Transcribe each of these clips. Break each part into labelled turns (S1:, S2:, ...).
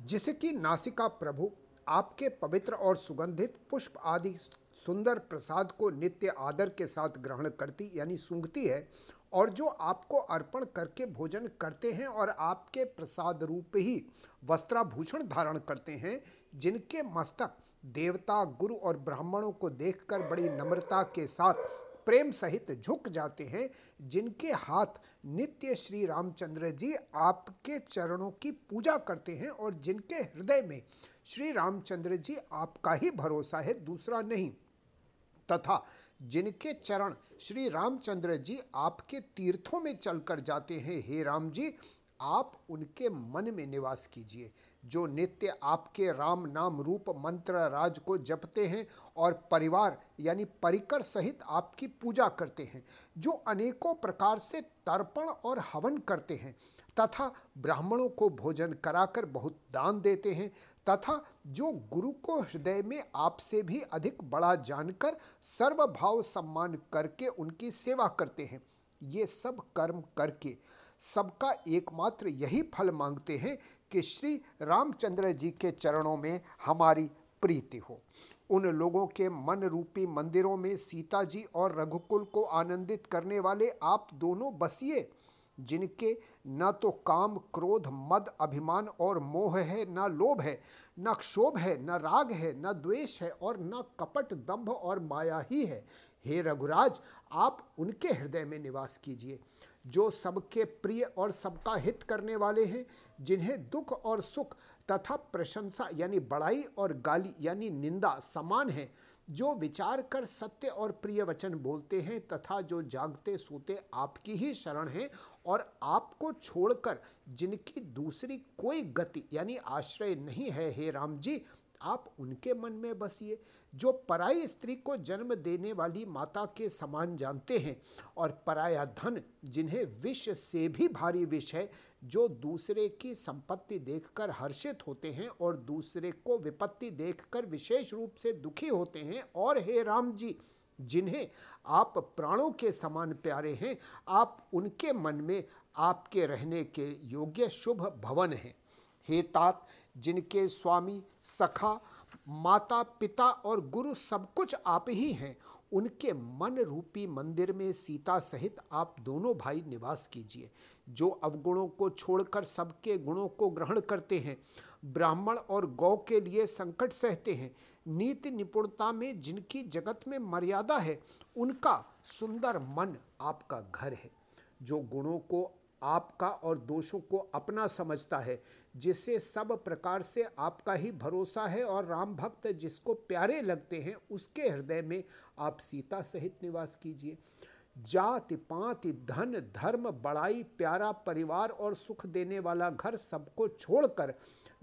S1: जिसकी नासिका प्रभु, आपके पवित्र और सुगंधित पुष्प आदि सुंदर प्रसाद को नित्य आदर के साथ ग्रहण करती, यानी सूंघती है, और जो आपको अर्पण करके भोजन करते हैं और आपके प्रसाद रूप ही वस्त्राभूषण धारण करते हैं, जिनके मस्तक देवता, गुरु और ब्राह्मणों को देखकर बड़ी नम्रता के साथ प्रेम सहित झुक जाते हैं, जिनके हाथ नित्य श्री रामचंद्र जी आपके चरणों की पूजा करते हैं और जिनके हृदय में श्री रामचंद्र जी आपका ही भरोसा है, दूसरा नहीं। तथा जिनके चरण श्री रामचंद्र जी आपके तीर्थों में चलकर जाते हैं, हे राम जी, आप उनके मन में निवास कीजिए। जो नित्य आपके राम नाम रूप मंत्र राज को जपते हैं और परिवार यानी परिकर सहित आपकी पूजा करते हैं, जो अनेकों प्रकार से तर्पण और हवन करते हैं, तथा ब्राह्मणों को भोजन कराकर बहुत दान देते हैं, तथा जो गुरु को हृदय में आपसे भी अधिक बड़ा जानकर सर्वभाव सम्मान करके उनकी सेवा करते हैं। ये सब कर्म करके सबका एकमात्र यही फल मांगते हैं कि श्री रामचंद्र जी के चरणों में हमारी प्रीति हो। उन लोगों के मन रूपी मंदिरों में सीता जी और रघुकुल को आनंदित करने वाले आप दोनों बसिए, जिनके न तो काम, क्रोध, मद, अभिमान और मोह है, न लोभ है, न क्षोभ है, न राग है, न द्वेष है और न कपट, दंभ और माया ही है। हे रघुराज, आप उनके हृदय में निवास कीजिए। जो सबके प्रिय और सबका हित करने वाले हैं, जिन्हें दुख और सुख तथा प्रशंसा यानी बड़ाई और गाली यानी निंदा समान है, जो विचार कर सत्य और प्रिय वचन बोलते हैं तथा जो जागते सोते आपकी ही शरण हैं और आपको छोड़कर जिनकी दूसरी कोई गति यानी आश्रय नहीं है, हे राम जी आप उनके मन में बसिए, जो पराई स्त्री को जन्म देने वाली माता के समान जानते हैं और पराया धन जिन्हें विष से भी भारी विष है, जो दूसरे की संपत्ति देखकर हर्षित होते हैं और दूसरे को विपत्ति देखकर विशेष रूप से दुखी होते हैं। और हे राम जी, जिन्हें आप प्राणों के समान प्यारे हैं, आप उनके मन में आपके रहने के योग्य शुभ भवन हैं। हे तात जिनके स्वामी, सखा, माता, पिता और गुरु सब कुछ आप ही हैं, उनके मन रूपी मंदिर में सीता सहित आप दोनों भाई निवास कीजिए। जो अवगुणों को छोड़कर सबके गुणों को ग्रहण करते हैं, ब्राह्मण और गौ के लिए संकट सहते हैं, नीति निपुणता में जिनकी जगत में मर्यादा है, उनका सुंदर मन आपका घर है। जो गुणों को आपका और दोषों को अपना समझता है, जिससे सब प्रकार से आपका ही भरोसा है और राम भक्त जिसको प्यारे लगते हैं, उसके हृदय में आप सीता सहित निवास कीजिए। जाति, पाति, धन, धर्म, बड़ाई, प्यारा परिवार और सुख देने वाला घर सबको छोड़कर,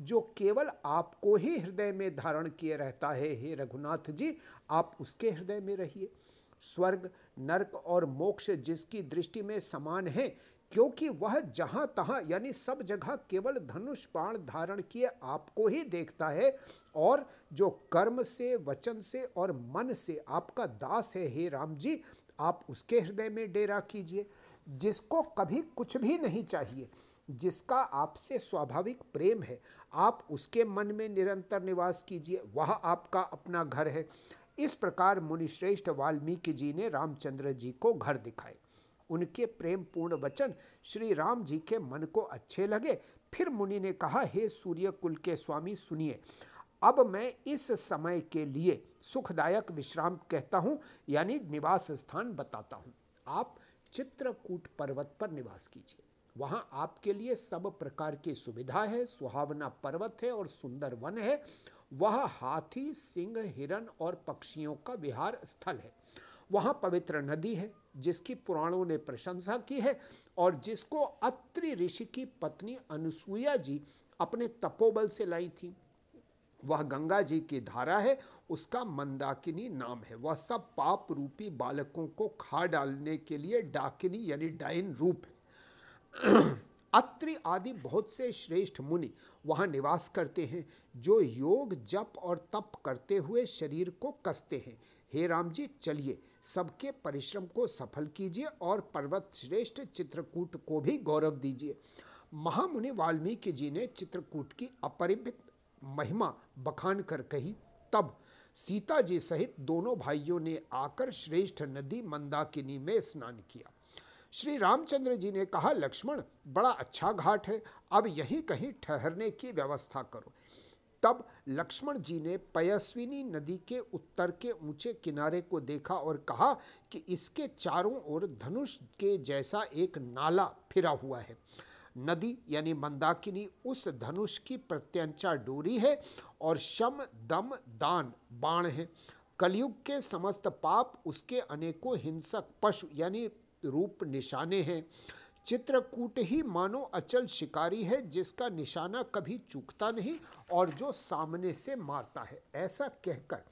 S1: जो केवल आपको ही हृदय में धारण किए रहता है, हे रघुनाथ जी, आप उसके हृदय में रहिए। स्वर्ग, नरक और मोक्ष जिसकी दृष्टि में समान है क्योंकि वह जहाँ तहां, यानी सब जगह केवल धनुष बाण धारण किए आपको ही देखता है और जो कर्म से, वचन से और मन से आपका दास है, हे राम जी, आप उसके हृदय में डेरा कीजिए। जिसको कभी कुछ भी नहीं चाहिए, जिसका आपसे स्वाभाविक प्रेम है, आप उसके मन में निरंतर निवास कीजिए। वह आपका अपना घर है। इस प्रकार मुनिश्रेष्ठ वाल्मीकि जी ने रामचंद्र जी को घर दिखाए। उनके प्रेम पूर्ण वचन श्री राम जी के मन को अच्छे लगे। फिर मुनि ने कहा, हे सूर्य कुल के स्वामी, सुनिए। अब मैं इस समय के लिए सुखदायक विश्राम कहता हूँ, यानी निवास स्थान बताता हूँ। आप चित्रकूट पर्वत पर निवास कीजिए। वहाँ आपके लिए सब प्रकार की सुविधा है। सुहावना पर्वत है और सुंदर वन है। वह हाथी, सिंह हिरन और पक्षियों का विहार स्थल है। वहाँ पवित्र नदी है। जिसकी पुराणों ने प्रशंसा की है और जिसको अत्रि ऋषि की पत्नी अनुसुईया जी अपने तपोबल से लाई थी। वह गंगा जी की धारा है, उसका मंदाकिनी नाम है। वह सब पाप रूपी बालकों को खा डालने के लिए डाकिनी यानी डाइन रूप है। अत्रि आदि बहुत से श्रेष्ठ मुनि वहाँ निवास करते हैं, जो योग, जप और तप करते हुए शरीर को कसते हैं। हे राम जी चलिए, सबके परिश्रम को सफल कीजिए और पर्वत श्रेष्ठ चित्रकूट को भी गौरव दीजिए। महामुनि वाल्मीकि जी ने चित्रकूट की अपरिमित महिमा बखान कर कही। तब सीता जी सहित दोनों भाइयों ने आकर श्रेष्ठ नदी मंदाकिनी में स्नान किया। श्री रामचंद्र जी ने कहा, लक्ष्मण, बड़ा अच्छा घाट है, अब यहीं कहीं ठहरने की व्यवस्था करो। तब लक्ष्मण जी ने पयस्विनी नदी के उत्तर के ऊँचे किनारे को देखा और कहा कि इसके चारों ओर धनुष के जैसा एक नाला फिरा हुआ है। नदी यानी मंदाकिनी उस धनुष की प्रत्यंचा डोरी है और शम, दम, दान, बाण है। कलयुग के समस्त पाप उसके अनेकों हिंसक पशु यानी रूप निशाने हैं। चित्रकूट ही मानो अचल शिकारी है, जिसका निशाना कभी चूकता नहीं और जो सामने से मारता है। ऐसा कहकर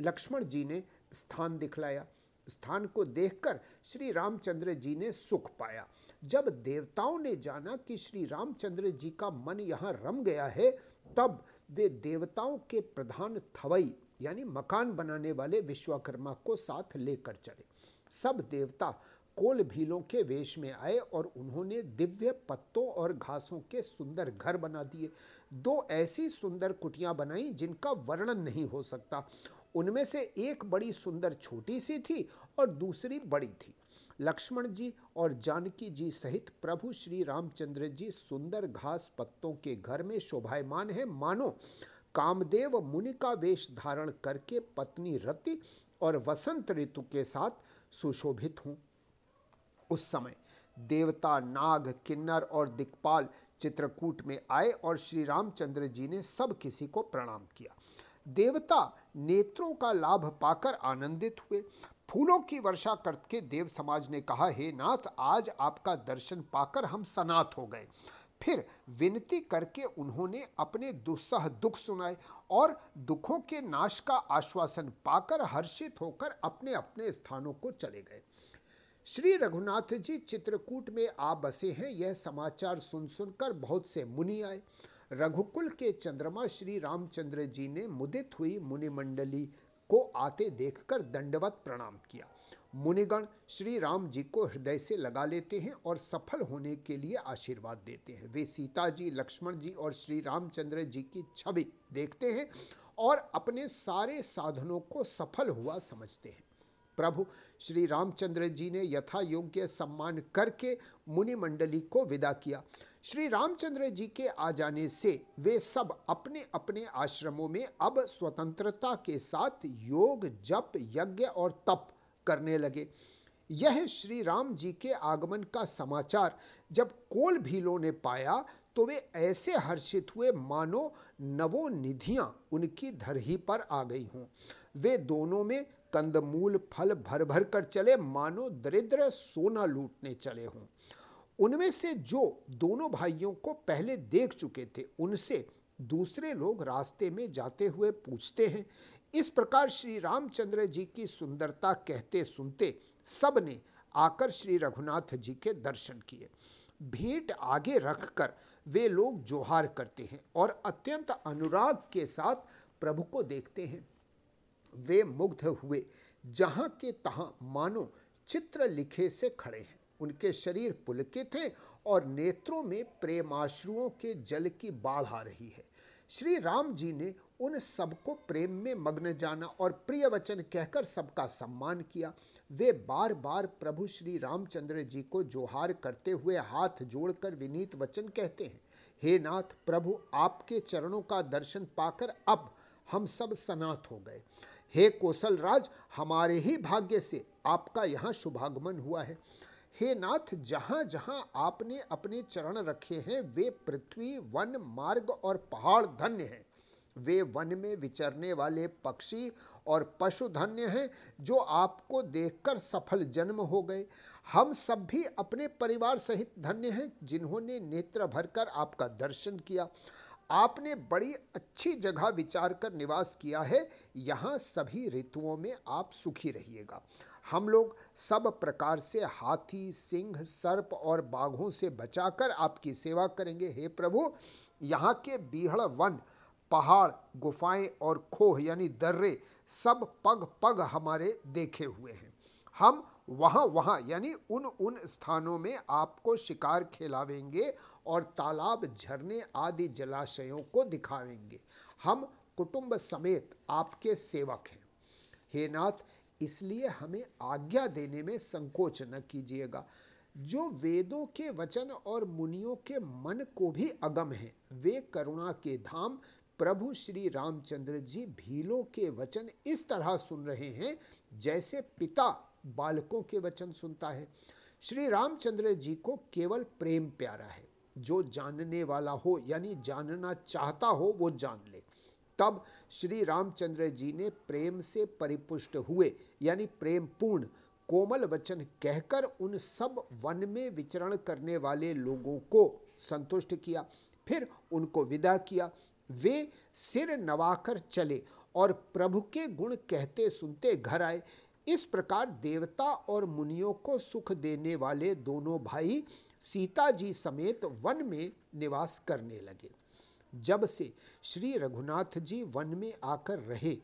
S1: लक्ष्मण जी ने स्थान दिखलाया। स्थान को देखकर श्री रामचंद्र जी ने सुख पाया। जब देवताओं ने जाना कि श्री रामचंद्र जी का मन यहाँ रम गया है, तब वे देवताओं के प्रधान थवई, यानी मकान बनाने वाले विश्वकर्मा को साथ लेकर चले। सब देवता कोल भीलों के वेश में आए और उन्होंने दिव्य पत्तों और घासों के सुंदर घर बना दिए। दो ऐसी सुंदर कुटियाँ बनाई जिनका वर्णन नहीं हो सकता। उनमें से एक बड़ी सुंदर छोटी सी थी और दूसरी बड़ी थी। लक्ष्मण जी और जानकी जी सहित प्रभु श्री रामचंद्र जी सुंदर घास पत्तों के घर में शोभायमान है। मानो कामदेव मुनि का वेश धारण करके पत्नी रति और वसंत ऋतु के साथ सुशोभित हूँ। उस समय देवता, नाग, किन्नर और दिक्पाल चित्रकूट में आए और श्री रामचंद्र जी ने सब किसी को प्रणाम किया। देवता नेत्रों का लाभ पाकर आनंदित हुए। फूलों की वर्षा करके देव समाज ने कहा, हे नाथ, आज आपका दर्शन पाकर हम सनात हो गए। फिर विनती करके उन्होंने अपने दुस्सह दुख सुनाए और दुखों के नाश का आश्वासन पाकर हर्षित होकर अपने अपने स्थानों को चले गए। श्री रघुनाथ जी चित्रकूट में आ बसे हैं। यह समाचार सुन सुनकर बहुत से मुनि आए। रघुकुल के चंद्रमा श्री रामचंद्र जी ने मुदित हुई मुनिमंडली को आते देखकर दंडवत प्रणाम किया। मुनिगण श्री राम जी को हृदय से लगा लेते हैं और सफल होने के लिए आशीर्वाद देते हैं। वे सीता जी, लक्ष्मण जी और श्री रामचंद्र जी की छवि देखते हैं और अपने सारे साधनों को सफल हुआ समझते हैं। प्रभु श्री रामचंद्र जी ने यथा योग्य सम्मान करके मुनि मंडली को विदा किया। श्री रामचंद्र जी के आ जाने से वे सब अपने अपने आश्रमों में अब स्वतंत्रता के साथ योग, जप, यज्ञ और तप करने लगे। यह श्री राम जी के आगमन का समाचार जब कोल भीलों ने पाया तो वे ऐसे हर्षित हुए, मानो नवो निधियाँ उनकी धरही पर आ गई हों। वे दोनों में कंदमूल फल भर भर कर चले, मानो दरिद्र सोना लूटने चले हों। उनमें से जो दोनों भाइयों को पहले देख चुके थे, उनसे दूसरे लोग रास्ते में जाते हुए पूछते हैं। इस प्रकार श्री रामचंद्र जी की सुंदरता कहते सुनते सबने आकर श्री रघुनाथ जी के दर्शन किए। भेंट आगे रखकर वे लोग जोहार करते हैं और अत्यंत अनुराग के साथ प्रभु को देखते हैं। वे मुग्ध हुए। जहाँ के तहाँ मानो चित्र लिखे से खड़े हैं। उनके शरीर पुलकित हैं और नेत्रों में प्रेमाश्रुओं के जल की बाढ़ आ रही है। श्री राम जी ने उन सबको प्रेम में मग्न जाना और प्रिय वचन कहकर सबका सम्मान किया। वे बार बार प्रभु श्री रामचंद्र जी को जोहार करते हुए हाथ जोड़कर विनीत वचन कहते हैं, हे नाथ, प्रभु आपके चरणों का दर्शन पाकर अब हम सब सनाथ हो गए। हे कौशल राज, हमारे ही भाग्य से आपका यहाँ शुभागमन हुआ है। हे नाथ, जहाँ जहाँ आपने अपने चरण रखे हैं, वे पृथ्वी, वन, मार्ग और पहाड़ धन्य हैं। वे वन में विचरने वाले पक्षी और पशु धन्य हैं, जो आपको देखकर सफल जन्म हो गए। हम सब भी अपने परिवार सहित धन्य हैं, जिन्होंने नेत्र भरकर आपका दर्शन किया। आपने बड़ी अच्छी जगह विचार कर निवास किया है, यहाँ सभी ऋतुओं में आप सुखी रहिएगा। हम लोग सब प्रकार से हाथी, सिंह, सर्प और बाघों से बचाकर आपकी सेवा करेंगे। हे प्रभु, यहाँ के बीहड़ वन, पहाड़, गुफाएँ और खोह यानी दर्रे सब पग पग हमारे देखे हुए हैं। हम वहाँ वहाँ, यानी उन उन स्थानों में आपको शिकार खिलावेंगे और तालाब झरने आदि जलाशयों को दिखावेंगे। हम कुटुंब समेत आपके सेवक हैं। हे नाथ, इसलिए हमें आज्ञा देने में संकोच न कीजिएगा। जो वेदों के वचन और मुनियों के मन को भी अगम है, वे करुणा के धाम, प्रभु श्री रामचंद्र जी भीलों के वचन इस तरह सुन रहे हैं, जैसे पिता बालकों के वचन सुनता है। श्री रामचंद्र जी को केवल प्रेम प्यारा है। जो जानने वाला हो, यानी जानना चाहता हो, वो जान ले। तब श्री रामचंद्र जी ने प्रेम से परिपुष्ट हुए, यानी प्रेम पूर्ण कोमल वचन कहकर उन सब वन में विचरण करने वाले लोगों को संतुष्ट किया। फिर उनको विदा किया। वे सिर नवाकर चले और प्रभु के गुण कहते सुनते घर आए। इस प्रकार देवता और मुनियों को सुख देने वाले दोनों भाई सीता जी समेत वन में निवास करने लगे। जब से श्री रघुनाथ जी वन में आकर रहे,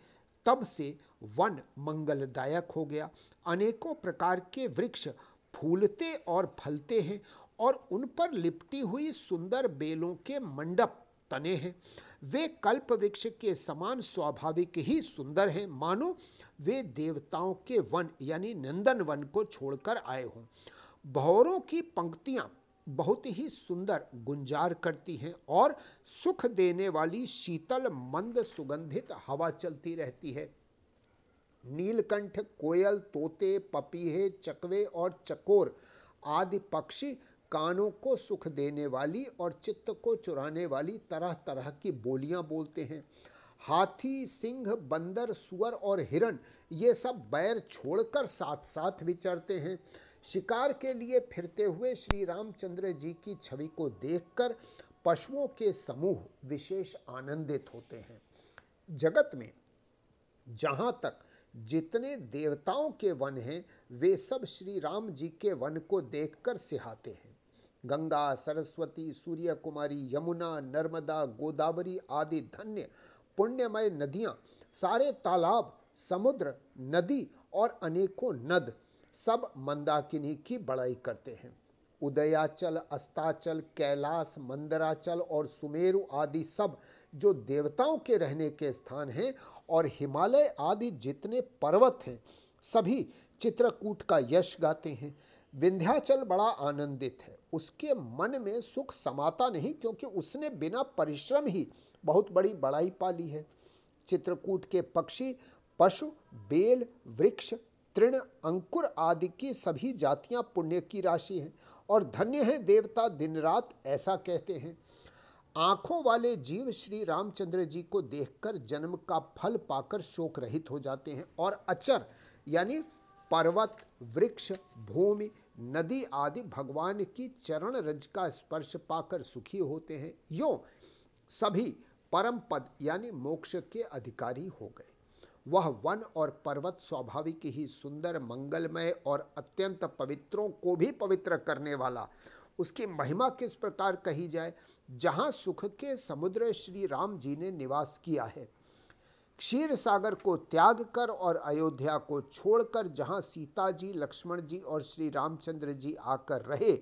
S1: तब से वन मंगलदायक हो गया। अनेकों प्रकार के वृक्ष फूलते और फलते हैं और उन पर लिपटी हुई सुंदर बेलों के मंडप तने हैं। वे कल्प वृक्ष के समान स्वाभाविक ही सुंदर हैं। मानो वे देवताओं के वन, यानी नंदन वन को छोड़कर आए हों। भौरों की पंक्तियाँ बहुत ही सुंदर गुंजार करती हैं और सुख देने वाली शीतल, मंद, सुगंधित हवा चलती रहती है। नीलकंठ, कोयल, तोते, पपीहे, चकवे और चकोर आदि पक्षी कानों को सुख देने वाली और चित्त को चुराने वाली तरह तरह की बोलियाँ बोलते हैं। हाथी, सिंह, बंदर, सुअर और हिरण, ये सब बैर छोड़कर साथ साथ विचरते हैं। शिकार के लिए फिरते हुए श्री रामचंद्र जी की छवि को देखकर पशुओं के समूह विशेष आनंदित होते हैं। जगत में जहाँ तक जितने देवताओं के वन हैं, वे सब श्री राम जी के वन को देखकर सिहाते हैं। गंगा, सरस्वती सूर्य कुमारी यमुना, नर्मदा, गोदावरी आदि धन्य पुण्यमय नदियाँ, सारे तालाब, समुद्र, नदी और अनेकों नद, सब मंदाकिनी की बड़ाई करते हैं। उदयाचल, अस्ताचल, कैलाश, मंदराचल और सुमेरु आदि सब जो देवताओं के रहने के स्थान हैं और हिमालय आदि जितने पर्वत हैं, सभी चित्रकूट का यश गाते हैं। विंध्याचल बड़ा आनंदित है। उसके मन में सुख समाता नहीं, क्योंकि उसने बिना परिश्रम ही बहुत बड़ी बड़ाई पाली है। चित्रकूट के पक्षी, पशु, बेल, वृक्ष, तृण, अंकुर आदि की सभी जातियाँ पुण्य की राशि हैं और धन्य है देवता दिन रात ऐसा कहते हैं। आँखों वाले जीव श्री रामचंद्र जी को देखकर जन्म का फल पाकर शोक रहित हो जाते हैं और अचर, यानी पर्वत, वृक्ष, भूमि, नदी आदि भगवान की चरण रज का स्पर्श पाकर सुखी होते हैं। यो सभी परम पद यानी मोक्ष के अधिकारी हो गए। वह वन और पर्वत स्वाभाविक ही सुंदर, मंगलमय और अत्यंत पवित्रों को भी पवित्र करने वाला। उसकी महिमा किस प्रकार कही जाए? जहाँ सुख के समुद्र श्री राम जी ने निवास किया है। क्षीर सागर को त्याग कर और अयोध्या को छोड़कर जहाँ सीता जी, लक्ष्मण जी और श्री रामचंद्र जी आकर रहे,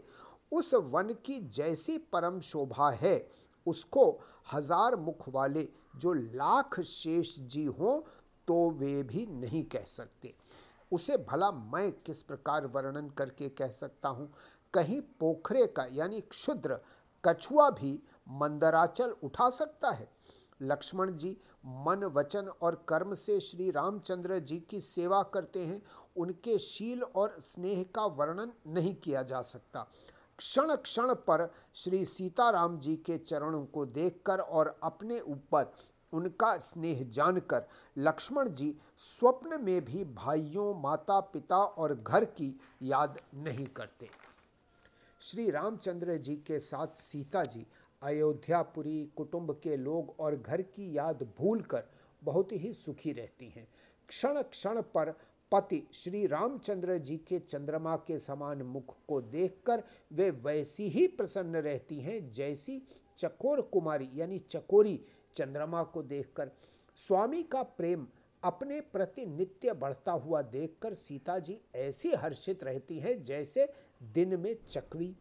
S1: उस वन की जैसी परम शोभा है उसको हज़ार मुख वाले जो लाख शेष जी हों तो वे भी नहीं कह सकते। उसे भला मैं किस प्रकार वर्णन करके कह सकता हूँ? कहीं पोखरे का, यानी क्षुद्र, कछुआ भी मंदराचल उठा सकता है? लक्ष्मण जी, मन, वचन और कर्म से श्री रामचंद्र जी की सेवा करते हैं। उनके शील और स्नेह का वर्णन नहीं किया जा सकता। क्षण क्षण पर श्री सीताराम जी के चरणों को देखकर और अपने ऊपर उनका स्नेह जानकर लक्ष्मण जी स्वप्न में भी भाइयों माता पिता और घर की याद नहीं करते। श्री रामचंद्र जी के साथ सीता जी अयोध्यापुरी कुटुंब के लोग और घर की याद भूलकर बहुत ही सुखी रहती हैं। क्षण क्षण पर पति श्री रामचंद्र जी के चंद्रमा के समान मुख को देखकर वे वैसी ही प्रसन्न रहती हैं जैसी चकोर कुमारी, यानी चकोरी चंद्रमा को देखकर। स्वामी का प्रेम अपने प्रति नित्य बढ़ता हुआ देखकर सीता जी ऐसी हर्षित रहती हैं जैसे दिन में चकवी।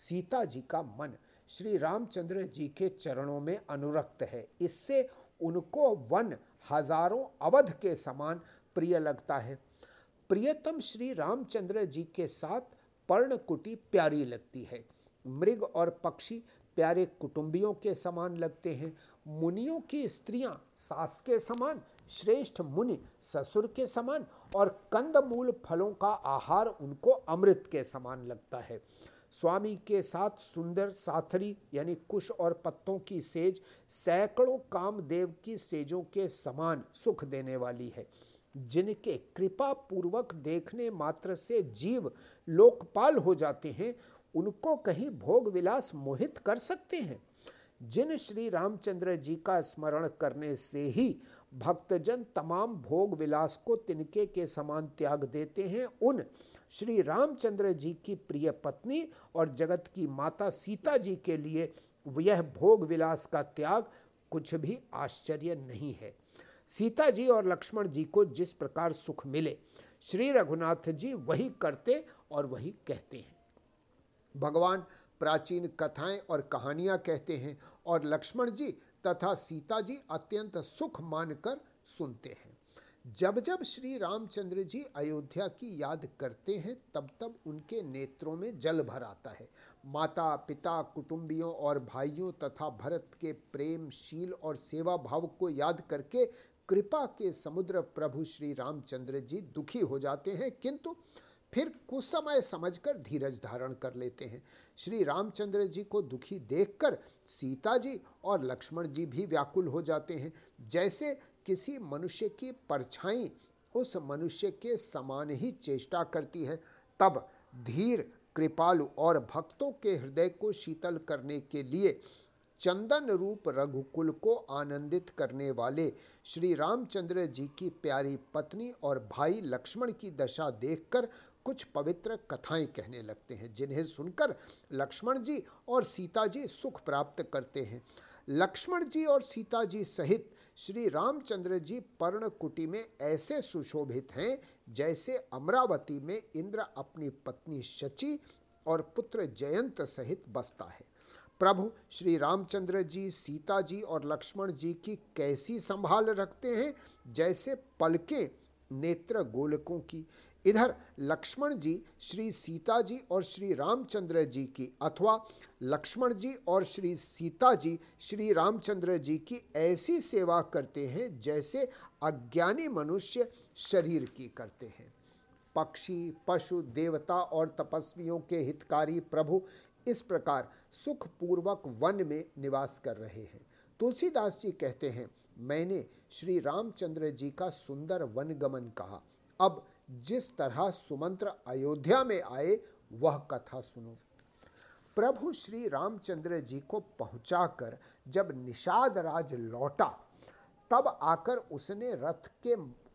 S1: सीता जी का मन श्री रामचंद्र जी के चरणों में अनुरक्त है। इससे उनको वन हज़ारों अवध के समान प्रिय लगता है। प्रियतम श्री रामचंद्र जी के साथ पर्णकुटी प्यारी लगती है। मृग और पक्षी प्यारे कुटुंबियों के समान लगते हैं। मुनियों की स्त्रियाँ सास के समान, श्रेष्ठ मुनि ससुर के समान और कंदमूल फलों का आहार उनको अमृत के समान लगता है। स्वामी के साथ सुंदर साथरी यानी कुश और पत्तों की सेज सैकड़ों कामदेव की सेजों के समान सुख देने वाली है। जिनके कृपा पूर्वक देखने मात्र से जीव लोकपाल हो जाते हैं, उनको कहीं भोग विलास मोहित कर सकते हैं। जिन श्री रामचंद्र जी का स्मरण करने से ही भक्तजन तमाम भोग विलास को तिनके के समान त्याग देते हैं, उन श्री रामचंद्र जी की प्रिय पत्नी और जगत की माता सीता जी के लिए यह भोग विलास का त्याग कुछ भी आश्चर्य नहीं है। सीता जी और लक्ष्मण जी को जिस प्रकार सुख मिले, श्री रघुनाथ जी वही करते और वही कहते हैं। भगवान प्राचीन कथाएँ और कहानियाँ कहते हैं और लक्ष्मण जी तथा सीता जी अत्यंत सुख मानकर सुनते हैं। जब जब श्री रामचंद्र जी अयोध्या की याद करते हैं, तब तब उनके नेत्रों में जल भर आता है। माता पिता कुटुंबियों और भाइयों तथा भरत के प्रेमशील और सेवा भाव को याद करके कृपा के समुद्र प्रभु श्री रामचंद्र जी दुखी हो जाते हैं, किंतु फिर कुछ समय समझकर धीरज धारण कर लेते हैं। श्री रामचंद्र जी को दुखी देखकर सीता जी और लक्ष्मण जी भी व्याकुल हो जाते हैं। जैसे किसी मनुष्य की परछाई उस मनुष्य के समान ही चेष्टा करती है, तब धीर, कृपालु और भक्तों के हृदय को शीतल करने के लिए चंदन रूप रघुकुल को आनंदित करने वाले श्री रामचंद्र जी की प्यारी पत्नी और भाई लक्ष्मण की दशा देखकर कुछ पवित्र कथाएँ कहने लगते हैं, जिन्हें सुनकर लक्ष्मण जी और सीता जी सुख प्राप्त करते हैं। लक्ष्मण जी और सीता जी सहित श्री रामचंद्र जी पर्णकुटी में ऐसे सुशोभित हैं, जैसे अमरावती में इंद्र अपनी पत्नी शची और पुत्र जयंत सहित बसता है। प्रभु श्री रामचंद्र जी, सीता जी और लक्ष्मण जी की कैसी संभाल रखते हैं, जैसे पलके नेत्र गोलकों की। इधर लक्ष्मण जी, श्री सीता जी और श्री रामचंद्र जी की, अथवा लक्ष्मण जी और श्री सीता जी, श्री रामचंद्र जी की ऐसी सेवा करते हैं, जैसे अज्ञानी मनुष्य शरीर की करते हैं। पक्षी, पशु, देवता और तपस्वियों के हितकारी प्रभु इस प्रकार सुखपूर्वक वन में निवास कर रहे हैं। तुलसीदास जी कहते हैं, मैंने श्री रामचंद्र जी का सुंदर वनगमन कहा। अब जिस तरह सुमंत्र अयोध्या में आए, वह कथा सुनो। प्रभु श्री रामचंद्र जी को पहुंचाकर जब निषाद राज लौटा, तब आकर उसने रथ के,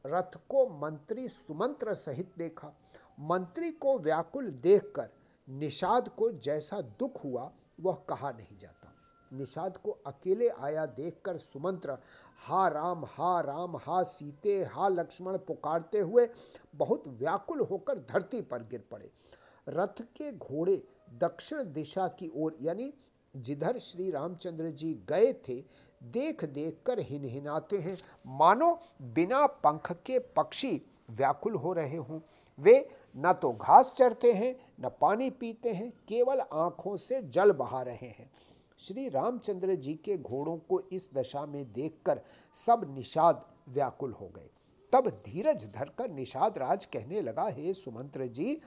S1: रथ को मंत्री सुमंत्र सहित देखा। मंत्री को व्याकुल देखकर निषाद को जैसा दुख हुआ वह कहा नहीं जाता। निषाद को अकेले आया देखकर सुमंत्र, हा राम हा राम, हा सीते, हा लक्ष्मण पुकारते हुए बहुत व्याकुल होकर धरती पर गिर पड़े। रथ के घोड़े दक्षिण दिशा की ओर, यानी जिधर श्री रामचंद्र जी गए थे, देख देख कर हिनहिनाते हैं, मानो बिना पंख के पक्षी व्याकुल हो रहे हों। वे न तो घास चढ़ते हैं, न पानी पीते हैं, केवल आँखों से जल बहा रहे हैं। श्री रामचंद्र जी के घोड़ों को इस दशा में देखकर सब निषाद व्याकुल हो गए। तब धीरज धरकर निषाद राज कहने लगा, हे सुमंत्र जी,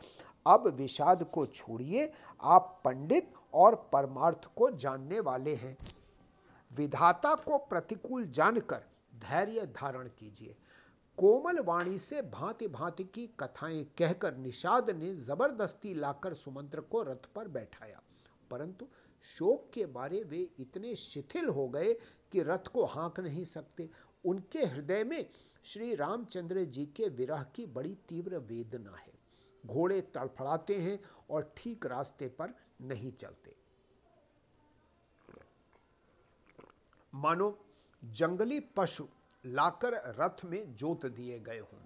S1: अब विषाद को छोड़िए, आप पंडित और परमार्थ को जानने वाले हैं। विधाता को प्रतिकूल जानकर धैर्य धारण कीजिए। कोमल वाणी से भांति भांति की कथाएँ कहकर निषाद ने ज़बरदस्ती लाकर सुमंत्र को रथ पर बैठाया। परंतु शोक के बारे वे इतने शिथिल हो गए कि रथ को हाँक नहीं सकते। उनके हृदय में श्री रामचंद्र जी के विरह की बड़ी तीव्र वेदना है। घोड़े तड़फड़ाते हैं और ठीक रास्ते पर नहीं चलते। मानो जंगली पशु लाकर रथ में जोत दिए गए हों।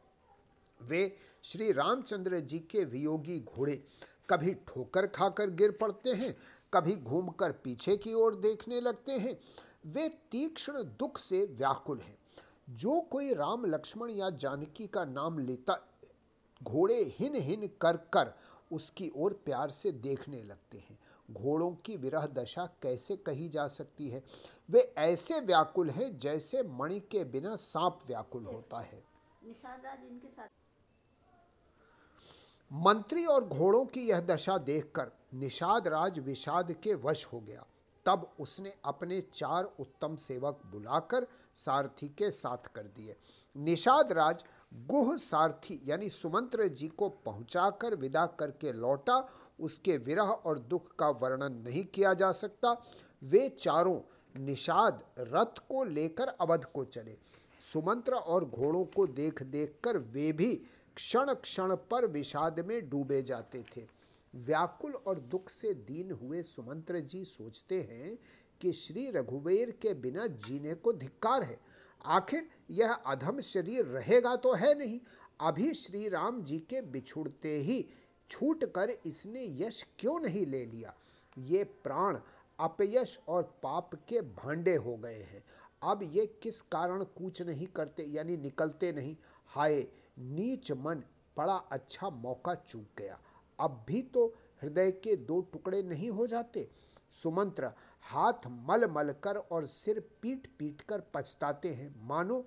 S1: वे श्री रामचंद्र जी के वियोगी घोड़े कभी ठोकर खाकर गिर पड़ते हैं, कभी घूमकर पीछे की ओर देखने लगते हैं। वे तीक्ष्ण दुख से व्याकुल हैं। जो कोई राम लक्ष्मण या जानकी का नाम लेता, घोड़े हिन हिन कर कर उसकी ओर प्यार से देखने लगते हैं। घोड़ों की विरह दशा कैसे कही जा सकती है? वे ऐसे व्याकुल हैं जैसे मणि के बिना सांप व्याकुल होता है। मंत्री और घोड़ों की यह दशा देखकर निषाद राज विषाद के वश हो गया। तब उसने अपने चार उत्तम सेवक बुलाकर सारथी के साथ कर दिए। निषाद राज गुह सारथी यानी सुमंत्र जी को पहुंचाकर विदा करके लौटा उसके विरह और दुख का वर्णन नहीं किया जा सकता। वे चारों निषाद रथ को लेकर अवध को चले। सुमंत्र और घोड़ों को देख देख कर वे भी क्षण क्षण पर विषाद में डूबे जाते थे। व्याकुल और दुख से दीन हुए सुमंत्र जी सोचते हैं कि श्री रघुवीर के बिना जीने को धिक्कार है। आखिर यह अधम शरीर रहेगा तो है नहीं। अभी श्री राम जी के बिछुड़ते ही छूट कर इसने यश क्यों नहीं ले लिया? ये प्राण अपयश और पाप के भांडे हो गए हैं। अब ये किस कारण कूच नहीं करते, यानी निकलते नहीं? हाय, नीच मन बड़ा अच्छा मौका चूक गया। अब भी तो हृदय के दो टुकड़े नहीं हो जाते? सुमंत्र, हाथ मल मल कर और सिर पीट पीट कर पछताते हैं। मानो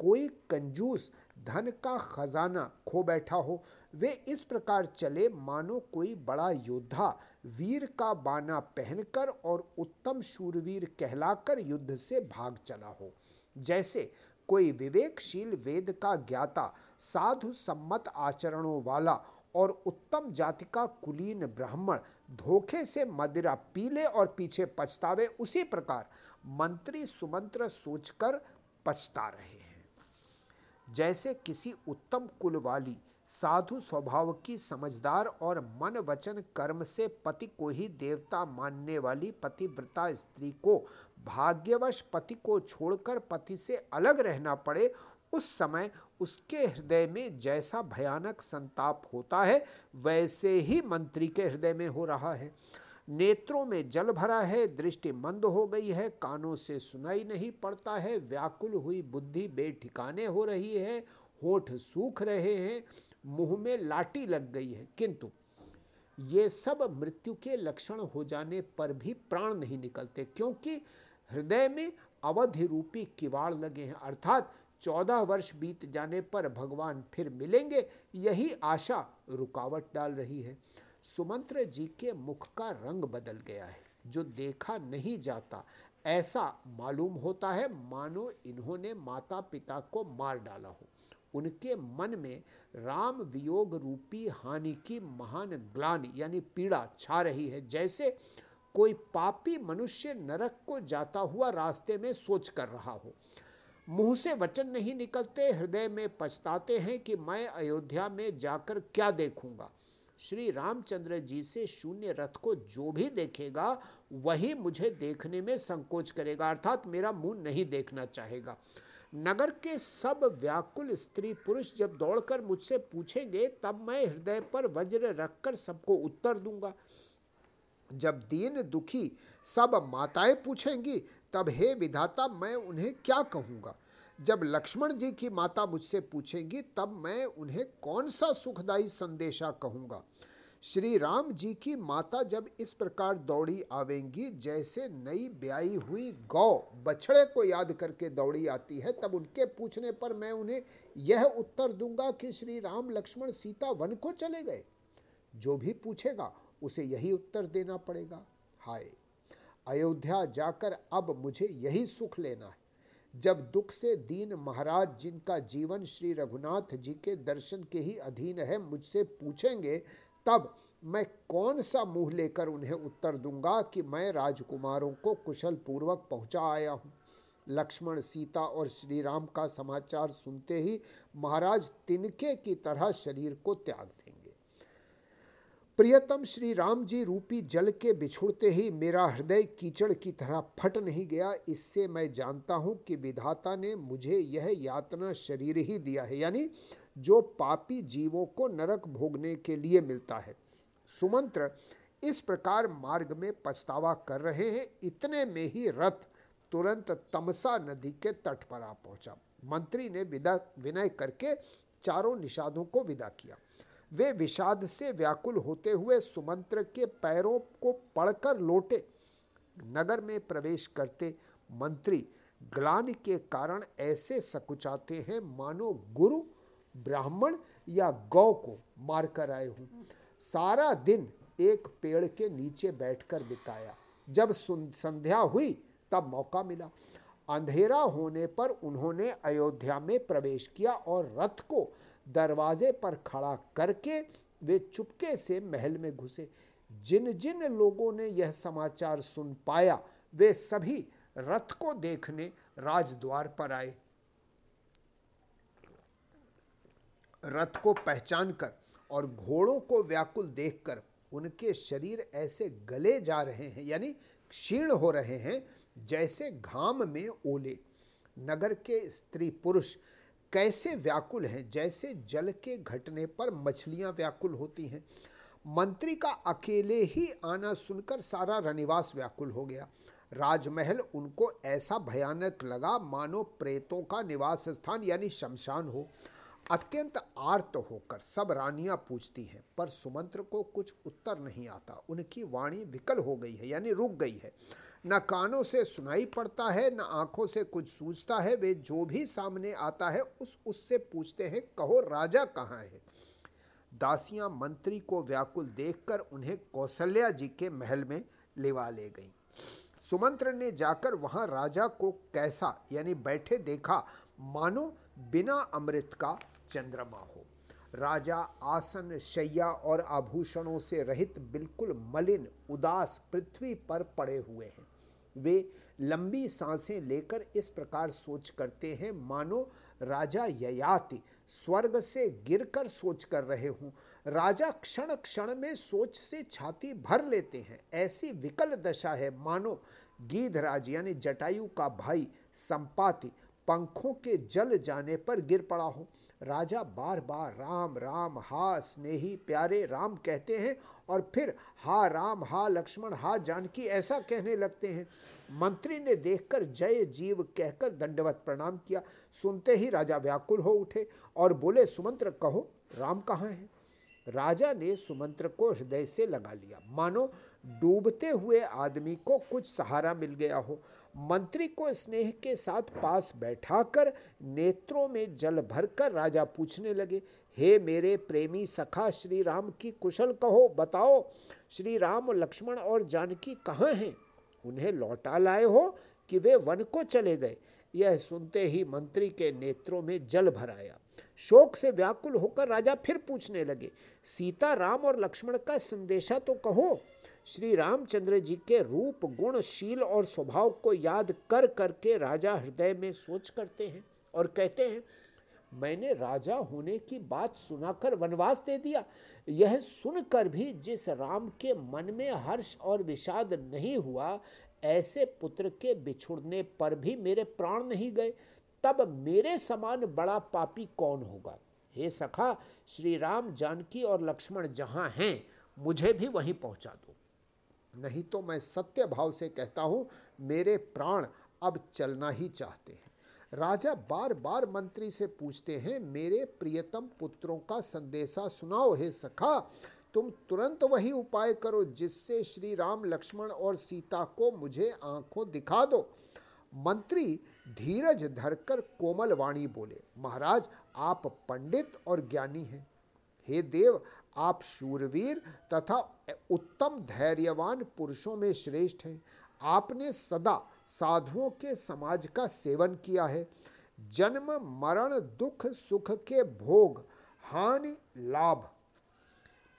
S1: कोई कंजूस धन का खजाना खो बैठा हो, वे इस प्रकार चले, मानो कोई बड़ा योद्धा वीर का बाना पहनकर और उत्तम शूरवीर कहलाकर युद्ध से भाग चला हो। जैसे कोई विवेकशील वेद का ज्ञाता, साधु सम्मत आचरणों वाला और उत्तम जाति का कुलीन ब्राह्मण धोखे से मदिरा पीले और पीछे पछतावे, उसी प्रकार मंत्री सुमंत्र सोचकर पछता रहे। जैसे किसी उत्तम कुल वाली, साधु स्वभाव की समझदार और मन वचन कर्म से पति को ही देवता मानने वाली पतिव्रता स्त्री को भाग्यवश पति को छोड़कर पति से अलग रहना पड़े, उस समय उसके हृदय में जैसा भयानक संताप होता है, वैसे ही मंत्री के हृदय में हो रहा है। नेत्रों में जल भरा है, दृष्टि मंद हो गई है, कानों से सुनाई नहीं पड़ता है, व्याकुल हुई बुद्धि बेठिकाने हो रही है, होठ सूख रहे हैं, मुँह में लाठी लग गई है। किंतु ये सब मृत्यु के लक्षण हो जाने पर भी प्राण नहीं निकलते, क्योंकि हृदय में अवधि रूपी किवाड़ लगे हैं। अर्थात चौदह वर्ष बीत जाने पर भगवान फिर मिलेंगे, यही आशा रुकावट डाल रही है। सुमंत्र जी के मुख का रंग बदल गया है, जो देखा नहीं जाता। ऐसा मालूम होता है, मानो इन्होंने माता पिता को मार डाला हो। उनके मन में राम वियोग रूपी हानि की महान ग्लानि, यानी पीड़ा छा रही है, जैसे कोई पापी मनुष्य नरक को जाता हुआ रास्ते में सोच कर रहा हो। मुँह से वचन नहीं निकलते, हृदय में पछताते हैं कि मैं अयोध्या में जाकर क्या देखूँगा। श्री रामचंद्र जी से शून्य रथ को जो भी देखेगा, वही मुझे देखने में संकोच करेगा, अर्थात मेरा मुँह नहीं देखना चाहेगा। नगर के सब व्याकुल स्त्री पुरुष जब दौड़कर मुझसे पूछेंगे, तब मैं हृदय पर वज्र रखकर सबको उत्तर दूँगा। जब दीन दुखी सब माताएँ पूछेंगी, तब, हे विधाता, मैं उन्हें क्या कहूँगा? जब लक्ष्मण जी की माता मुझसे पूछेंगी, तब मैं उन्हें कौन सा सुखदायी संदेशा कहूँगा? श्री राम जी की माता जब इस प्रकार दौड़ी आवेंगी, जैसे नई ब्याई हुई गौ बछड़े को याद करके दौड़ी आती है, तब उनके पूछने पर मैं उन्हें यह उत्तर दूँगा कि श्री राम लक्ष्मण सीता वन को चले गए। जो भी पूछेगा, उसे यही उत्तर देना पड़ेगा। हाय, अयोध्या जाकर अब मुझे यही सुख लेना है। जब दुख से दीन महाराज, जिनका जीवन श्री रघुनाथ जी के दर्शन के ही अधीन है, मुझसे पूछेंगे, तब मैं कौन सा मुँह लेकर उन्हें उत्तर दूँगा कि मैं राजकुमारों को कुशल पूर्वक पहुँचा आया हूँ? लक्ष्मण, सीता और श्री राम का समाचार सुनते ही महाराज तिनके की तरह शरीर को त्याग देंगे प्रियतम श्री राम जी रूपी जल के बिछुड़ते ही मेरा हृदय कीचड़ की तरह फट नहीं गया। इससे मैं जानता हूँ कि विधाता ने मुझे यह यातना शरीर ही दिया है, यानी जो पापी जीवों को नरक भोगने के लिए मिलता है। सुमंत्र, इस प्रकार मार्ग में पछतावा कर रहे हैं। इतने में ही रथ तुरंत तमसा नदी के तट पर आ पहुँचा। मंत्री ने विदा विनय करके चारों निषादों को विदा किया। वे विषाद से व्याकुल होते हुए सुमंत्र के पैरों को पड़कर लौटे। नगर में प्रवेश करते मंत्री ग्लान के कारण ऐसे सकुचाते हैं, मानो गुरु, ब्राह्मण या गौ को मारकर आए हूँ। सारा दिन एक पेड़ के नीचे बैठकर बिताया। जब संध्या हुई, तब मौका मिला। अंधेरा होने पर उन्होंने अयोध्या में प्रवेश किया और रथ को दरवाजे पर खड़ा करके वे चुपके से महल में घुसे। जिन जिन लोगों ने यह समाचार सुन पाया, वे सभी रथ को देखने राजद्वार पर आए। रथ को पहचान कर और घोड़ों को व्याकुल देखकर उनके शरीर ऐसे गले जा रहे हैं, यानी क्षीण हो रहे हैं, जैसे घाम में ओले। नगर के स्त्री पुरुष कैसे व्याकुल हैं? जैसे जल के घटने पर मछलियाँ व्याकुल होती हैं। मंत्री का अकेले ही आना सुनकर सारा रनिवास व्याकुल हो गया। राजमहल उनको ऐसा भयानक लगा मानो प्रेतों का निवास स्थान यानी शमशान हो। अत्यंत आर्त होकर सब रानियाँ पूछती हैं, पर सुमंत्र को कुछ उत्तर नहीं आता। उनकी वाणी विकल हो गई है, यानी रुक गई है। न कानों से सुनाई पड़ता है, न आँखों से कुछ सूझता है। वे जो भी सामने आता है, उस उससे पूछते हैं, कहो, राजा कहाँ है? दासियाँ मंत्री को व्याकुल देखकर उन्हें कौशल्या जी के महल में लेवा ले गईं। सुमंत्र ने जाकर वहाँ राजा को कैसा, यानी बैठे देखा, मानो बिना अमृत का चंद्रमा हो। राजा आसन, शैया और आभूषणों से रहित बिल्कुल मलिन, उदास पृथ्वी पर पड़े हुए हैं। वे लंबी साँसें लेकर इस प्रकार सोच करते हैं, मानो राजा ययाति स्वर्ग से गिरकर सोच कर रहे हों। राजा क्षण क्षण में सोच से छाती भर लेते हैं। ऐसी विकल दशा है, मानो गीधराज, यानी जटायु का भाई, संपाति, पंखों के जल जाने पर गिर पड़ा हो। राजा बार बार राम राम, हा, स्नेही, प्यारे, राम कहते हैं और फिर, हा, राम, हा, लक्ष्मण, हा, जानकी ऐसा कहने लगते हैं। मंत्री ने देखकर जय जीव कहकर दंडवत प्रणाम किया। सुनते ही राजा व्याकुल हो उठे और बोले, सुमंत्र, कहो, राम कहाँ है? राजा ने सुमंत्र को हृदय से लगा लिया। मानो, डूबते हुए आदमी को कुछ सहारा मिल गया हो। मंत्री को स्नेह के साथ पास बैठाकर नेत्रों में जल भरकर राजा पूछने लगे, हे मेरे प्रेमी सखा श्री राम की कुशल कहो, बताओ श्री राम लक्ष्मण और जानकी कहाँ हैं? उन्हें लौटा लाए हो कि वे वन को चले गए। यह सुनते ही मंत्री के नेत्रों में जल भर आया। शोक से व्याकुल होकर राजा फिर पूछने लगे, सीता, राम और लक्ष्मण का संदेशा तो कहो श्री रामचंद्र जी के रूप गुण शील और स्वभाव को याद कर करके राजा हृदय में सोच करते हैं और कहते हैं, मैंने राजा होने की बात सुनाकर वनवास दे दिया। यह सुनकर भी जिस राम के मन में हर्ष और विषाद नहीं हुआ, ऐसे पुत्र के बिछुड़ने पर भी मेरे प्राण नहीं गए। तब मेरे समान बड़ा पापी कौन होगा? हे सखा, श्री राम जानकी और लक्ष्मण जहाँ हैं, मुझे भी वहीं पहुँचा दो। नहीं तो मैं सत्य भाव से कहता हूँ, मेरे प्राण अब चलना ही चाहते हैं। राजा बार बार मंत्री से पूछते हैं, मेरे प्रियतम पुत्रों का संदेशा सुनाओ हे सखा, तुम तुरंत वही उपाय करो जिससे श्री राम, लक्ष्मण और सीता को मुझे आँखों दिखा दो। मंत्री धीरज धरकर कोमल वाणी बोले, महाराज, आप पंडित और ज्ञानी हैं। हे देव आप शूरवीर तथा उत्तम धैर्यवान पुरुषों में श्रेष्ठ हैं। आपने सदा साधुओं के समाज का सेवन किया है। जन्म, मरण, दुख, सुख के भोग, हानि, लाभ,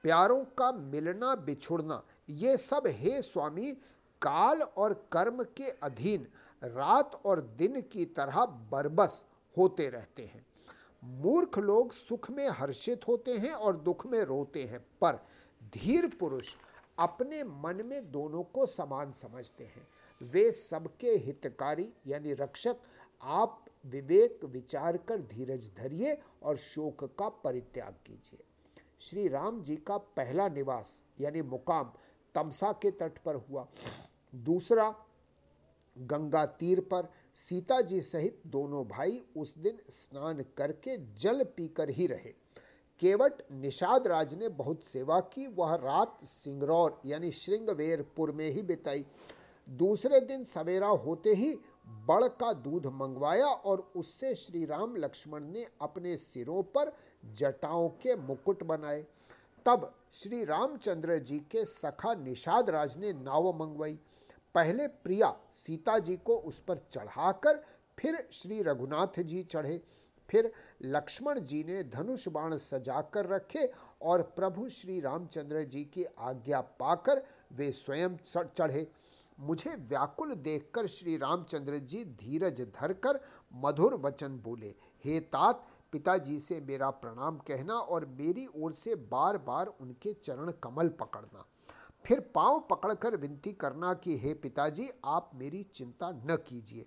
S1: प्यारों का मिलना, बिछुड़ना, ये सब हे स्वामी, काल और कर्म के अधीन, रात और दिन की तरह बरबस होते रहते हैं। मूर्ख लोग सुख में हर्षित होते हैं और दुख में रोते हैं, पर धीर पुरुष अपने मन में दोनों को समान समझते हैं। वे सबके हितकारी, यानी रक्षक, आप विवेक विचार कर धीरज धरिए और शोक का परित्याग कीजिए। श्री राम जी का पहला निवास, यानी मुकाम, तमसा के तट पर हुआ। दूसरा गंगा तीर पर सीता जी सहित दोनों भाई उस दिन स्नान करके जल पीकर ही रहे। केवट निषाद राज ने बहुत सेवा की। वह रात सिंगरौर यानी श्रृंगवेरपुर में ही बिताई। दूसरे दिन सवेरा होते ही बड़ का दूध मंगवाया और उससे श्री राम लक्ष्मण ने अपने सिरों पर जटाओं के मुकुट बनाए। तब श्री रामचंद्र जी के सखा निषाद राज ने नाव मंगवाई। पहले प्रिया सीता जी को उस पर चढ़ाकर फिर श्री रघुनाथ जी चढ़े। फिर लक्ष्मण जी ने धनुष बाण सजाकर रखे और प्रभु श्री रामचंद्र जी की आज्ञा पाकर वे स्वयं चढ़े। मुझे व्याकुल देखकर श्री रामचंद्र जी धीरज धरकर मधुर वचन बोले, हे तात, पिताजी से मेरा प्रणाम कहना और मेरी ओर से बार बार उनके चरण कमल पकड़ना। फिर पाँव पकड़कर विनती करना कि, हे पिताजी, आप मेरी चिंता न कीजिए।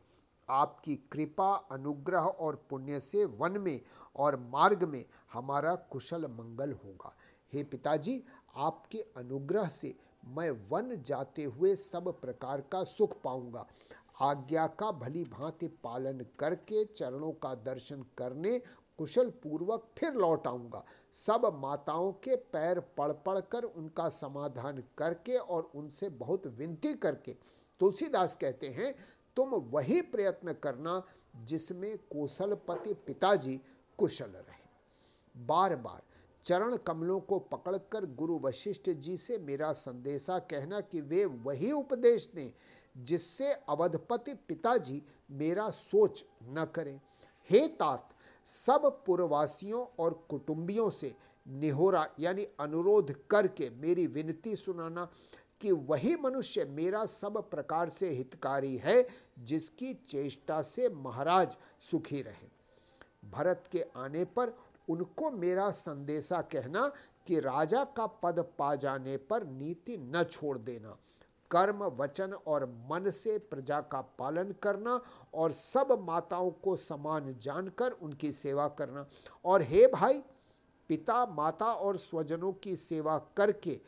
S1: आपकी कृपा, अनुग्रह और पुण्य से वन में और मार्ग में हमारा कुशल मंगल होगा। हे पिताजी, आपके अनुग्रह से मैं वन जाते हुए सब प्रकार का सुख पाऊँगा। आज्ञा का भली भांति पालन करके, चरणों का दर्शन करने कुशल पूर्वक फिर लौट आऊँगा। सब माताओं के पैर पड़ पड़ कर उनका समाधान करके और उनसे बहुत विनती करके तुलसीदास कहते हैं, तुम वही प्रयत्न करना जिसमें कौशलपति पिताजी कुशल रहे। बार बार चरण कमलों को पकड़कर गुरु वशिष्ठ जी से मेरा संदेशा कहना कि वे वही उपदेश दें जिससे अवधपति पिताजी मेरा सोच न करें। हे तात सब पुरवासियों और कुटुंबियों से निहोरा, यानी अनुरोध करके मेरी विनती सुनाना कि वही मनुष्य मेरा सब प्रकार से हितकारी है, जिसकी चेष्टा से महाराज सुखी रहे। भरत के आने पर उनको मेरा संदेशा कहना कि राजा का पद पा जाने पर नीति न छोड़ देना। कर्म, वचन और मन से प्रजा का पालन करना और सब माताओं को समान जानकर उनकी सेवा करना। और हे भाई, पिता, माता और स्वजनों की सेवा करके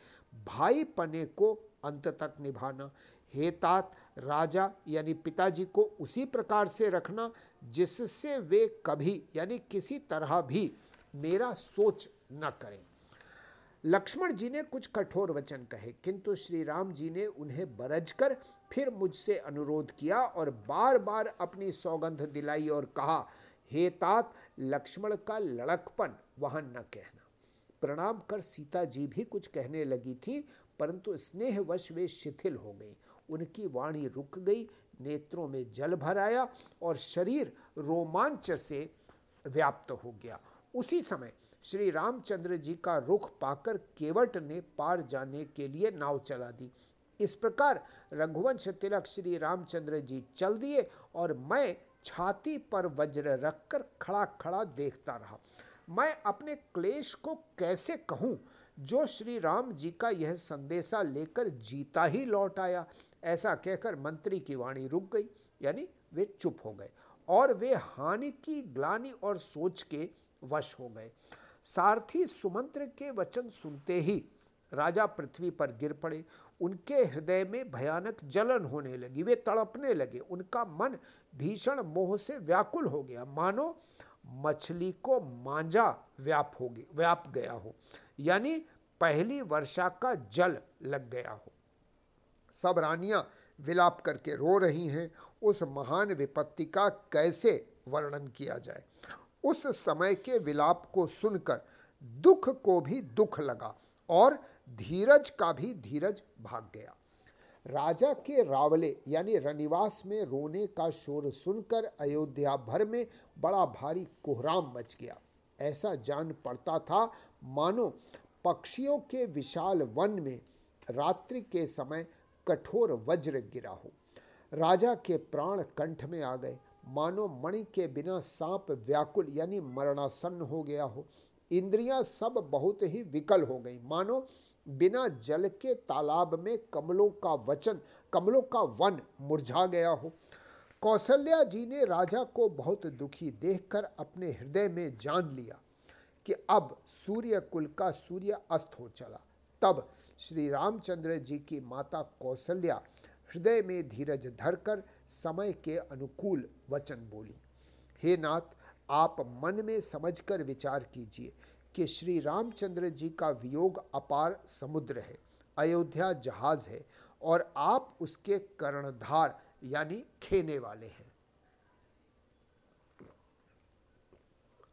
S1: भाई पने को अंत तक निभाना। हे तात, राजा यानी पिताजी को उसी प्रकार से रखना जिससे वे कभी यानी किसी तरह भी मेरा सोच न करें। लक्ष्मण जी ने कुछ कठोर वचन कहे, किंतु श्री राम जी ने उन्हें बरज कर फिर मुझसे अनुरोध किया और बार बार अपनी सौगंध दिलाई और कहा, हे तात, लक्ष्मण का लड़कपन वहाँ न कहना। प्रणाम कर सीता जी भी कुछ कहने लगी थी, परंतु स्नेहवश वे शिथिल हो गई। उनकी वाणी रुक गई, नेत्रों में जल भराया और शरीर रोमांच से व्याप्त हो गया। उसी समय श्री रामचंद्र जी का रुख पाकर केवट ने पार जाने के लिए नाव चला दी। इस प्रकार रघुवंश तिलक श्री रामचंद्र जी चल दिए और मैं छाती पर वज्र रखकर खड़ा खड़ा देखता रहा। मैं अपने क्लेश को कैसे कहूँ? जो श्री राम जी का यह संदेशा लेकर जीता ही लौट आया। ऐसा कहकर मंत्री की वाणी रुक गई, यानी वे चुप हो गए और वे हानि की ग्लानी और सोच के वश हो गए। सारथी सुमंत्र के वचन सुनते ही राजा पृथ्वी पर गिर पड़े। उनके हृदय में भयानक जलन होने लगी। वे तड़पने लगे। उनका मन भीषण मोह से व्याकुल हो गया। मानो मछली को मांझा व्याप हो गया, व्याप गया हो। यानी पहली वर्षा का जल लग गया हो। सब रानियाँ विलाप करके रो रही हैं। उस महान विपत्ति का कैसे वर्णन किया जाए? उस समय के विलाप को सुनकर दुख को भी दुख लगा और धीरज का भी धीरज भाग गया। राजा के रावले यानी रनिवास में रोने का शोर सुनकर अयोध्या भर में बड़ा भारी कोहराम मच गया। ऐसा जान पड़ता था, मानो पक्षियों के विशाल वन में रात्रि के समय कठोर वज्र गिरा हो। राजा के प्राण कंठ में आ गए। मानो मणि के बिना सांप व्याकुल यानी मरणासन्न हो गया हो। इंद्रियाँ सब बहुत ही विकल हो गई। मानो बिना जल के तालाब में कमलों का वचन, कमलों का वन मुरझा गया हो। कौशल्या जी ने राजा को बहुत दुखी देखकर अपने हृदय में जान लिया कि अब सूर्य कुल का सूर्य अस्त हो चला। तब श्री रामचंद्र जी की माता कौशल्या हृदय में धीरज धरकर समय के अनुकूल वचन बोली। हे नाथ, आप मन में समझकर विचार कीजिए कि श्री रामचंद्र जी का वियोग अपार समुद्र है, अयोध्या जहाज़ है और आप उसके कर्णधार यानी खेने वाले हैं।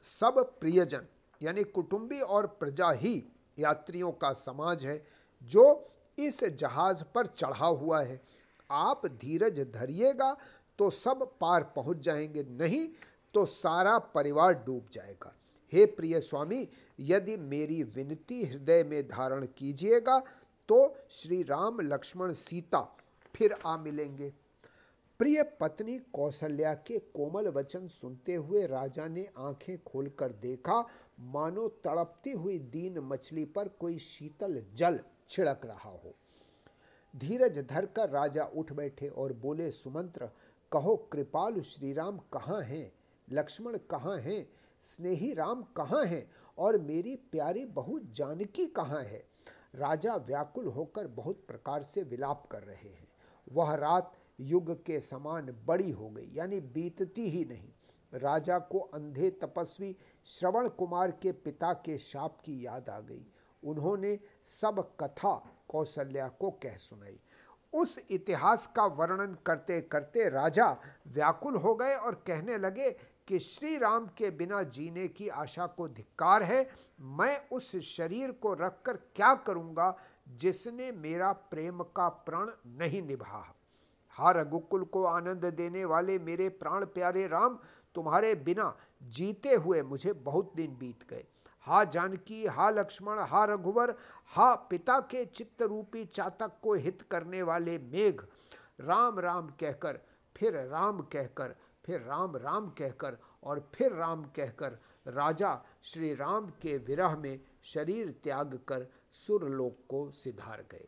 S1: सब प्रियजन यानी कुटुंबी और प्रजा ही यात्रियों का समाज है जो इस जहाज़ पर चढ़ा हुआ है। आप धीरज धरिएगा तो सब पार पहुँच जाएँगे, नहीं तो सारा परिवार डूब जाएगा। हे प्रिय स्वामी, यदि मेरी विनती हृदय में धारण कीजिएगा तो श्री राम लक्ष्मण सीता फिर आ मिलेंगे। प्रिय पत्नी कौशल्या के कोमल वचन सुनते हुए राजा ने आँखें खोलकर देखा, मानो तड़पती हुई दीन मछली पर कोई शीतल जल छिड़क रहा हो। धीरज धरकर राजा उठ बैठे और बोले, सुमंत्र, कहो, कृपालु श्री राम कहाँ हैं? लक्ष्मण कहाँ हैं? स्नेही राम कहाँ हैं? और मेरी प्यारी बहू जानकी कहाँ है? राजा व्याकुल होकर बहुत प्रकार से विलाप कर रहे हैं। वह रात युग के समान बड़ी हो गई, यानी बीतती ही नहीं। राजा को अंधे तपस्वी श्रवण कुमार के पिता के शाप की याद आ गई। उन्होंने सब कथा कौशल्या को कह सुनाई। उस इतिहास का वर्णन करते करते राजा व्याकुल हो गए और कहने लगे कि श्री राम के बिना जीने की आशा को धिक्कार है, मैं उस शरीर को रखकर क्या करूँगा जिसने मेरा प्रेम का प्रण नहीं निभा हा रघुकुल को आनंद देने वाले मेरे प्राण प्यारे राम, तुम्हारे बिना जीते हुए मुझे बहुत दिन बीत गए। हा जानकी, हा लक्ष्मण, हा रघुवर, हा पिता के चित्त रूपी चातक को हित करने वाले मेघ। राम राम कहकर, फिर राम कहकर, फिर राम राम कहकर और फिर राम कहकर राजा श्री राम के विरह में शरीर त्याग कर सुरलोक को सिधार गए।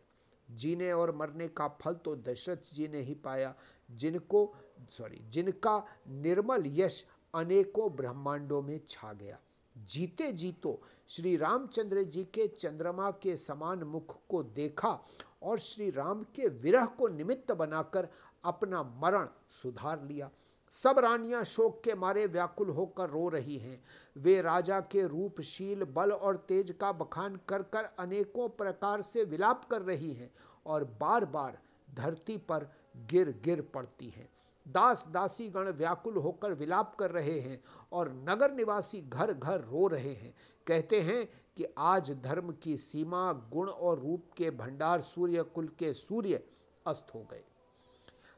S1: जीने और मरने का फल तो दशरथ जी ने ही पाया। जिनको सॉरी जिनका निर्मल यश अनेकों ब्रह्मांडों में छा गया। जीते जीतो श्री रामचंद्र जी के चंद्रमा के समान मुख को देखा और श्री राम के विरह को निमित्त बनाकर अपना मरण सुधार लिया। सब रानियाँ शोक के मारे व्याकुल होकर रो रही हैं। वे राजा के रूपशील, बल और तेज का बखान कर कर अनेकों प्रकार से विलाप कर रही हैं और बार बार धरती पर गिर गिर पड़ती हैं। दास दासी गण व्याकुल होकर विलाप कर रहे हैं और नगर निवासी घर घर रो रहे हैं। कहते हैं कि आज धर्म की सीमा, गुण और रूप के भंडार सूर्य कुल के सूर्य अस्त हो गए।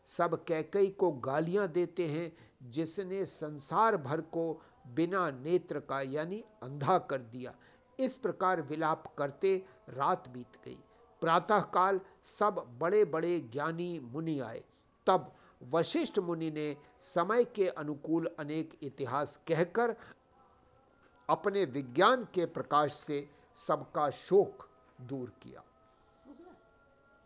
S1: सब कैकई को गालियाँ देते हैं, जिसने संसार भर को बिना नेत्र का यानी अंधा कर दिया। इस प्रकार विलाप करते रात बीत गई। प्रातःकाल सब बड़े बड़े ज्ञानी मुनि आए। तब वशिष्ठ मुनि ने समय के अनुकूल अनेक इतिहास कहकर अपने विज्ञान के प्रकाश से सबका शोक दूर किया।